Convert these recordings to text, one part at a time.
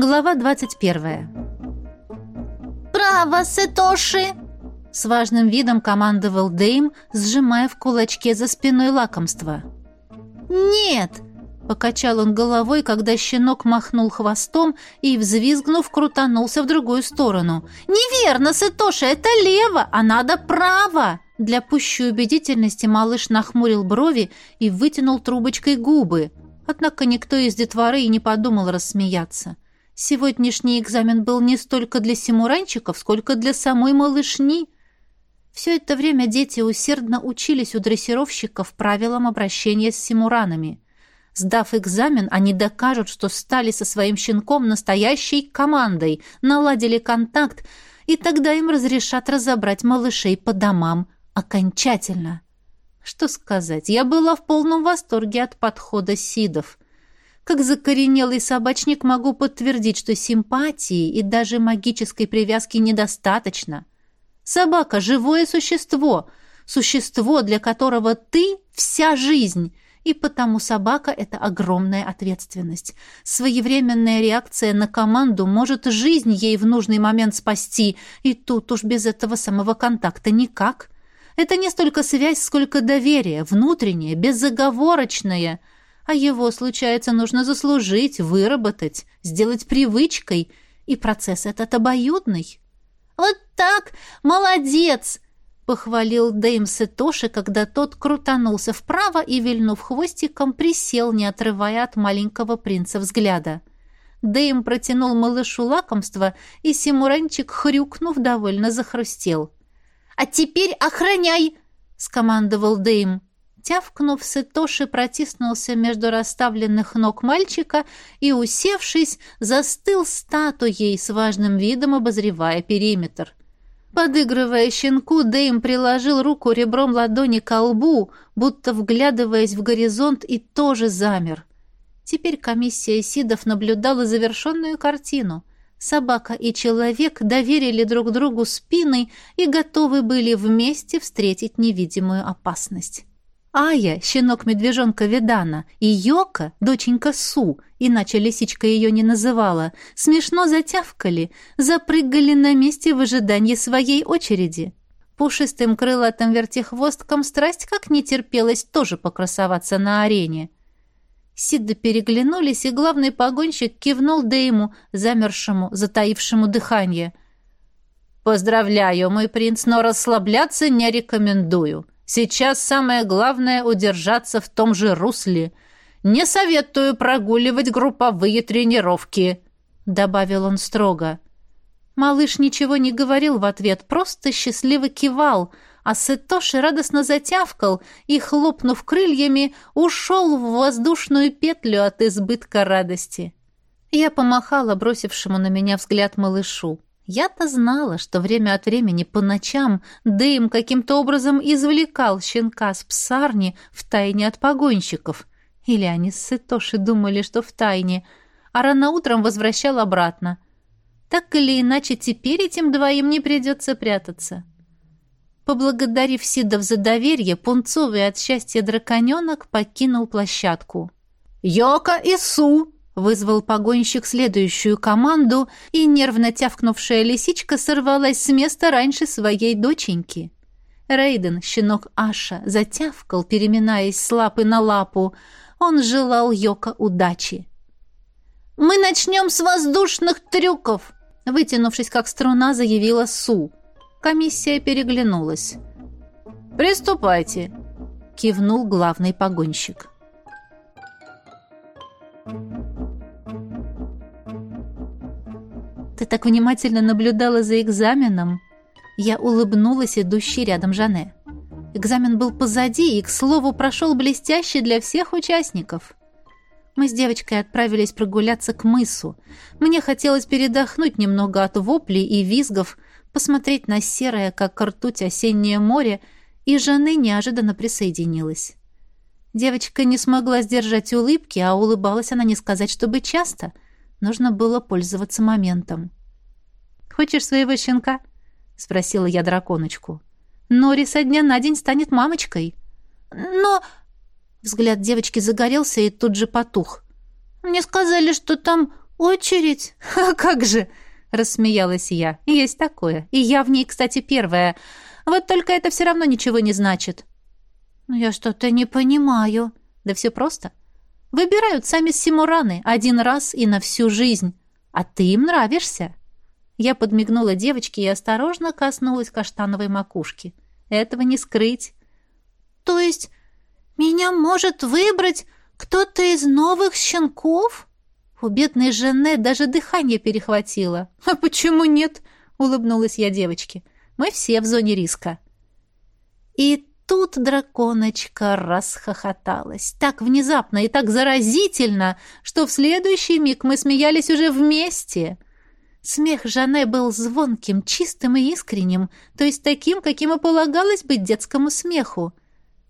Глава 21. «Право, Сетоши!» С важным видом командовал Дейм, сжимая в кулачке за спиной лакомство. «Нет!» — покачал он головой, когда щенок махнул хвостом и, взвизгнув, крутанулся в другую сторону. «Неверно, Сетоши, это лево, а надо право!» Для пущей убедительности малыш нахмурил брови и вытянул трубочкой губы. Однако никто из детворы и не подумал рассмеяться. Сегодняшний экзамен был не столько для симуранчиков, сколько для самой малышни. Все это время дети усердно учились у дрессировщиков правилам обращения с симуранами. Сдав экзамен, они докажут, что стали со своим щенком настоящей командой, наладили контакт, и тогда им разрешат разобрать малышей по домам окончательно. Что сказать, я была в полном восторге от подхода Сидов. Как закоренелый собачник могу подтвердить, что симпатии и даже магической привязки недостаточно. Собака — живое существо, существо, для которого ты — вся жизнь, и потому собака — это огромная ответственность. Своевременная реакция на команду может жизнь ей в нужный момент спасти, и тут уж без этого самого контакта никак. Это не столько связь, сколько доверие, внутреннее, безоговорочное — а его, случается, нужно заслужить, выработать, сделать привычкой, и процесс этот обоюдный. «Вот так! Молодец!» — похвалил Дэйм Сетоши, когда тот крутанулся вправо и, вильнув хвостиком, присел, не отрывая от маленького принца взгляда. Дэйм протянул малышу лакомство, и Симуранчик, хрюкнув, довольно захрустел. «А теперь охраняй!» — скомандовал Дэйм. Тявкнув, Сытоши протиснулся между расставленных ног мальчика и, усевшись, застыл статуей с важным видом, обозревая периметр. Подыгрывая щенку, Дэйм приложил руку ребром ладони к лбу, будто вглядываясь в горизонт, и тоже замер. Теперь комиссия Сидов наблюдала завершенную картину. Собака и человек доверили друг другу спины и готовы были вместе встретить невидимую опасность. Ая, щенок-медвежонка Ведана, и Йока, доченька Су, иначе лисичка ее не называла, смешно затявкали, запрыгали на месте в ожидании своей очереди. Пушистым крылатым вертихвосткам страсть как не терпелось тоже покрасоваться на арене. Сидды переглянулись, и главный погонщик кивнул Дейму, замершему, затаившему дыхание. «Поздравляю, мой принц, но расслабляться не рекомендую. Сейчас самое главное — удержаться в том же русле. Не советую прогуливать групповые тренировки», — добавил он строго. Малыш ничего не говорил в ответ, просто счастливо кивал, а Сетоши радостно затявкал и, хлопнув крыльями, ушел в воздушную петлю от избытка радости. Я помахала бросившему на меня взгляд малышу. Я-то знала, что время от времени по ночам Дэйм каким-то образом извлекал щенка с псарни в тайне от погонщиков. Или они с Сытоши думали, что в тайне, а рано утром возвращал обратно. Так или иначе, теперь этим двоим не придется прятаться. Поблагодарив Сидов за доверие, пунцовый от счастья драконенок покинул площадку. «Йока и Су!» Вызвал погонщик следующую команду, и нервно тявкнувшая лисичка сорвалась с места раньше своей доченьки. Рейден, щенок Аша, затявкал, переминаясь с лапы на лапу. Он желал Йока удачи. «Мы начнем с воздушных трюков!» Вытянувшись как струна, заявила Су. Комиссия переглянулась. «Приступайте!» — кивнул главный погонщик. Ты так внимательно наблюдала за экзаменом. Я улыбнулась идущей рядом Жане. Экзамен был позади и, к слову, прошел блестяще для всех участников. Мы с девочкой отправились прогуляться к мысу. Мне хотелось передохнуть немного от воплей и визгов, посмотреть на серое, как ртуть, осеннее море, и Жены неожиданно присоединилась. Девочка не смогла сдержать улыбки, а улыбалась она не сказать, чтобы часто — Нужно было пользоваться моментом. «Хочешь своего щенка?» — спросила я драконочку. «Нори со дня на день станет мамочкой». «Но...» Взгляд девочки загорелся и тут же потух. «Мне сказали, что там «Очередь? А как же!» — рассмеялась я. «Есть такое. И я в ней, кстати, первая. Вот только это все равно ничего не значит». «Ну, я что-то не понимаю». «Да все просто. Выбирают сами симураны один раз и на всю жизнь. А ты им нравишься». Я подмигнула девочке и осторожно коснулась каштановой макушки. Этого не скрыть. «То есть меня может выбрать кто-то из новых щенков?» У бедной Жене даже дыхание перехватило. «А почему нет?» — улыбнулась я девочке. «Мы все в зоне риска». И тут драконочка расхохоталась. Так внезапно и так заразительно, что в следующий миг мы смеялись уже вместе. Смех Жанне был звонким, чистым и искренним, то есть таким, каким и полагалось быть детскому смеху.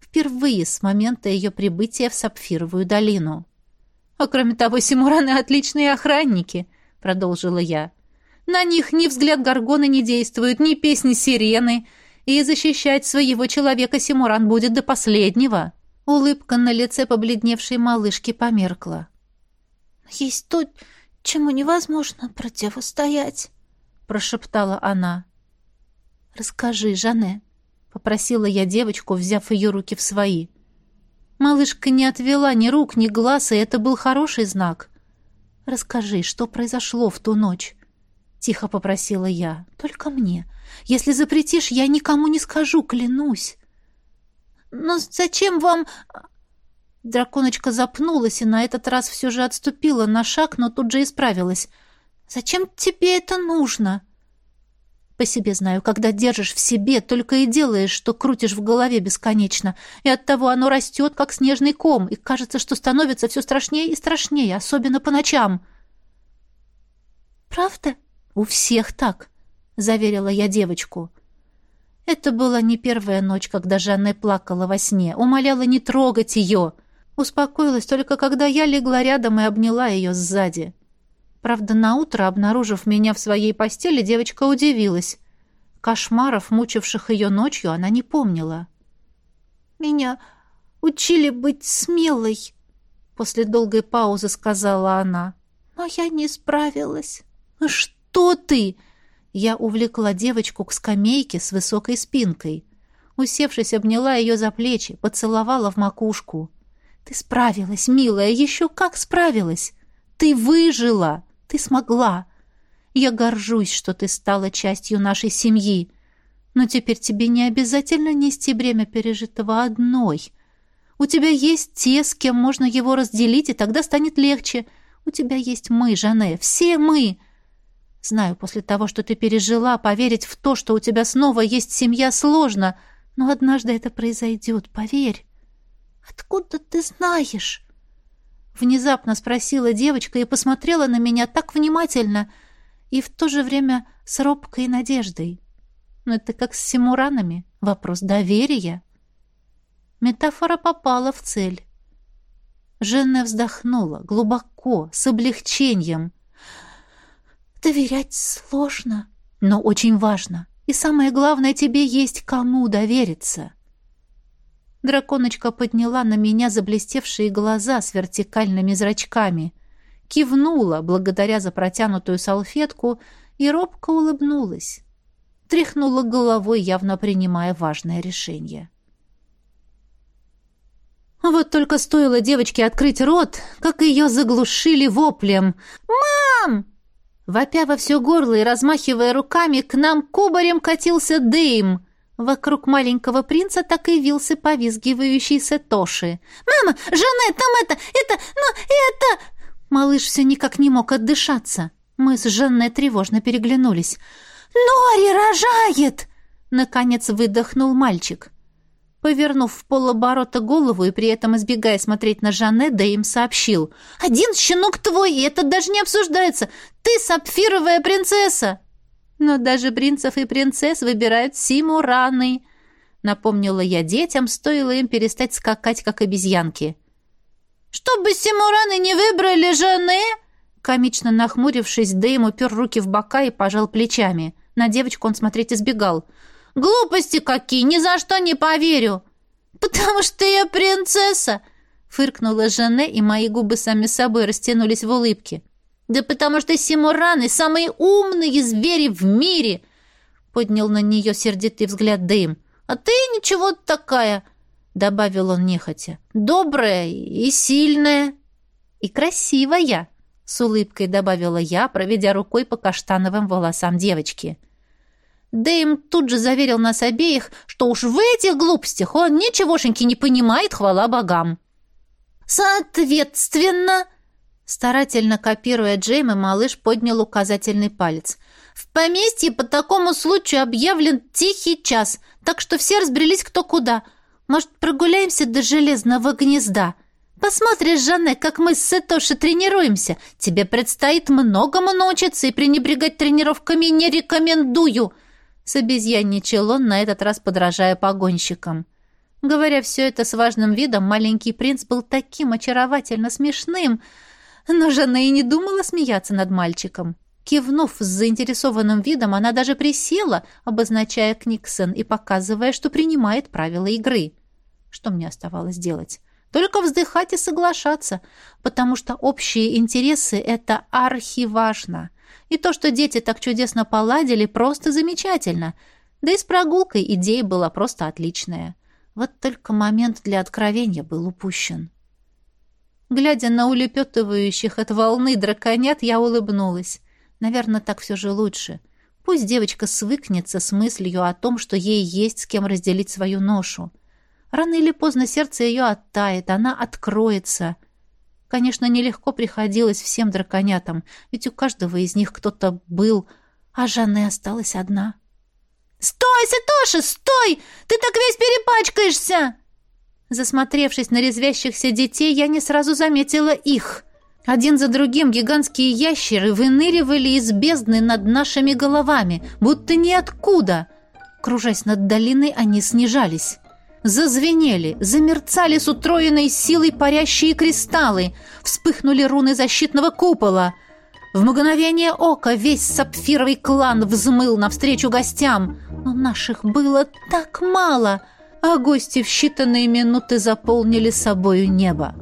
Впервые с момента ее прибытия в Сапфировую долину. А кроме того, симураны отличные охранники, продолжила я. На них ни взгляд горгона не действует, ни песни сирены, и защищать своего человека Симуран будет до последнего. Улыбка на лице побледневшей малышки померкла. Есть то, чему невозможно противостоять, прошептала она. Расскажи, Жанне, попросила я девочку, взяв ее руки в свои. Малышка не отвела ни рук, ни глаз, и это был хороший знак. «Расскажи, что произошло в ту ночь?» Тихо попросила я. «Только мне. Если запретишь, я никому не скажу, клянусь». «Но зачем вам...» Драконочка запнулась и на этот раз все же отступила на шаг, но тут же исправилась. «Зачем тебе это нужно?» По себе знаю, когда держишь в себе, только и делаешь, что крутишь в голове бесконечно. И оттого оно растет, как снежный ком, и кажется, что становится все страшнее и страшнее, особенно по ночам. «Правда?» «У всех так», — заверила я девочку. Это была не первая ночь, когда Жанна плакала во сне, умоляла не трогать ее. Успокоилась только, когда я легла рядом и обняла ее сзади. Правда, наутро, обнаружив меня в своей постели, девочка удивилась. Кошмаров, мучивших ее ночью, она не помнила. «Меня учили быть смелой», — после долгой паузы сказала она. «Но я не справилась». «Что ты?» Я увлекла девочку к скамейке с высокой спинкой. Усевшись, обняла ее за плечи, поцеловала в макушку. «Ты справилась, милая, еще как справилась! Ты выжила!» Ты смогла. Я горжусь, что ты стала частью нашей семьи. Но теперь тебе не обязательно нести бремя пережитого одной. У тебя есть те, с кем можно его разделить, и тогда станет легче. У тебя есть мы, Жанне, все мы. Знаю, после того, что ты пережила, поверить в то, что у тебя снова есть семья, сложно, но однажды это произойдет, поверь. Откуда ты знаешь? Внезапно спросила девочка и посмотрела на меня так внимательно и в то же время с робкой надеждой. Но это как с симуранами. Вопрос доверия. Метафора попала в цель. Женна вздохнула, глубоко, с облегчением. «Доверять сложно, но очень важно. И самое главное, тебе есть кому довериться». Драконочка подняла на меня заблестевшие глаза с вертикальными зрачками, кивнула, благодаря за протянутую салфетку, и робко улыбнулась. Тряхнула головой, явно принимая важное решение. Вот только стоило девочке открыть рот, как ее заглушили воплем. Вопя во все горло и размахивая руками, к нам кубарем катился дым — Вокруг маленького принца так и вился повизгивающий Сетоши. «Мама! Жанет, там это! Это! Ну, это!» Малыш все никак не мог отдышаться. Мы с Жанной тревожно переглянулись. «Нори рожает!» Наконец выдохнул мальчик. Повернув в полоборота голову и при этом избегая смотреть на Жанне, да им сообщил. «Один щенок твой, и это даже не обсуждается! Ты сапфировая принцесса!» Но даже принцев и принцесс выбирают симураны, напомнила я детям, стоило им перестать скакать, как обезьянки. «Чтобы симураны не выбрали жены?» Комично нахмурившись, Дэйм упер руки в бока и пожал плечами. На девочку он смотреть избегал. «Глупости какие! Ни за что не поверю!» «Потому что я принцесса!» Фыркнула Жанне, и мои губы сами собой растянулись в улыбке. «Да потому что симураны — самые умные звери в мире!» — поднял на нее сердитый взгляд Дэйм. «А ты ничего такая!» — добавил он нехотя. «Добрая и сильная!» «И красивая!» — с улыбкой добавила я, проведя рукой по каштановым волосам девочки. Дэйм тут же заверил нас обеих, что уж в этих глупостях он ничегошеньки не понимает, хвала богам. «Соответственно...» Старательно копируя Джейма, малыш поднял указательный палец. «В поместье по такому случаю объявлен тихий час, так что все разбрелись кто куда. Может, прогуляемся до железного гнезда? Посмотришь, Жанне, как мы с Сетоши тренируемся. Тебе предстоит многому научиться, и пренебрегать тренировками не рекомендую». С обезьянничал он, на этот раз подражая погонщикам. Говоря все это с важным видом, маленький принц был таким очаровательно смешным, но Жанна и не думала смеяться над мальчиком. Кивнув с заинтересованным видом, она даже присела, обозначая Книксон и показывая, что принимает правила игры. Что мне оставалось делать? Только вздыхать и соглашаться, потому что общие интересы — это архиважно. И то, что дети так чудесно поладили, просто замечательно. Да и с прогулкой идея была просто отличная. Вот только момент для откровения был упущен. Глядя на улепетывающих от волны драконят, я улыбнулась. Наверное, так все же лучше. Пусть девочка свыкнется с мыслью о том, что ей есть с кем разделить свою ношу. Рано или поздно сердце ее оттает, она откроется. Конечно, нелегко приходилось всем драконятам, ведь у каждого из них кто-то был, а Жанна осталась одна. «Стой, Сатоши, стой! Ты так весь перепачкаешься!» Засмотревшись на резвящихся детей, я не сразу заметила их. Один за другим гигантские ящеры выныривали из бездны над нашими головами, будто ниоткуда. Кружась над долиной, они снижались. Зазвенели, замерцали с утроенной силой парящие кристаллы, вспыхнули руны защитного купола. В мгновение ока весь сапфировый клан взмыл навстречу гостям, но наших было так мало — а гости в считанные минуты заполнили собою небо.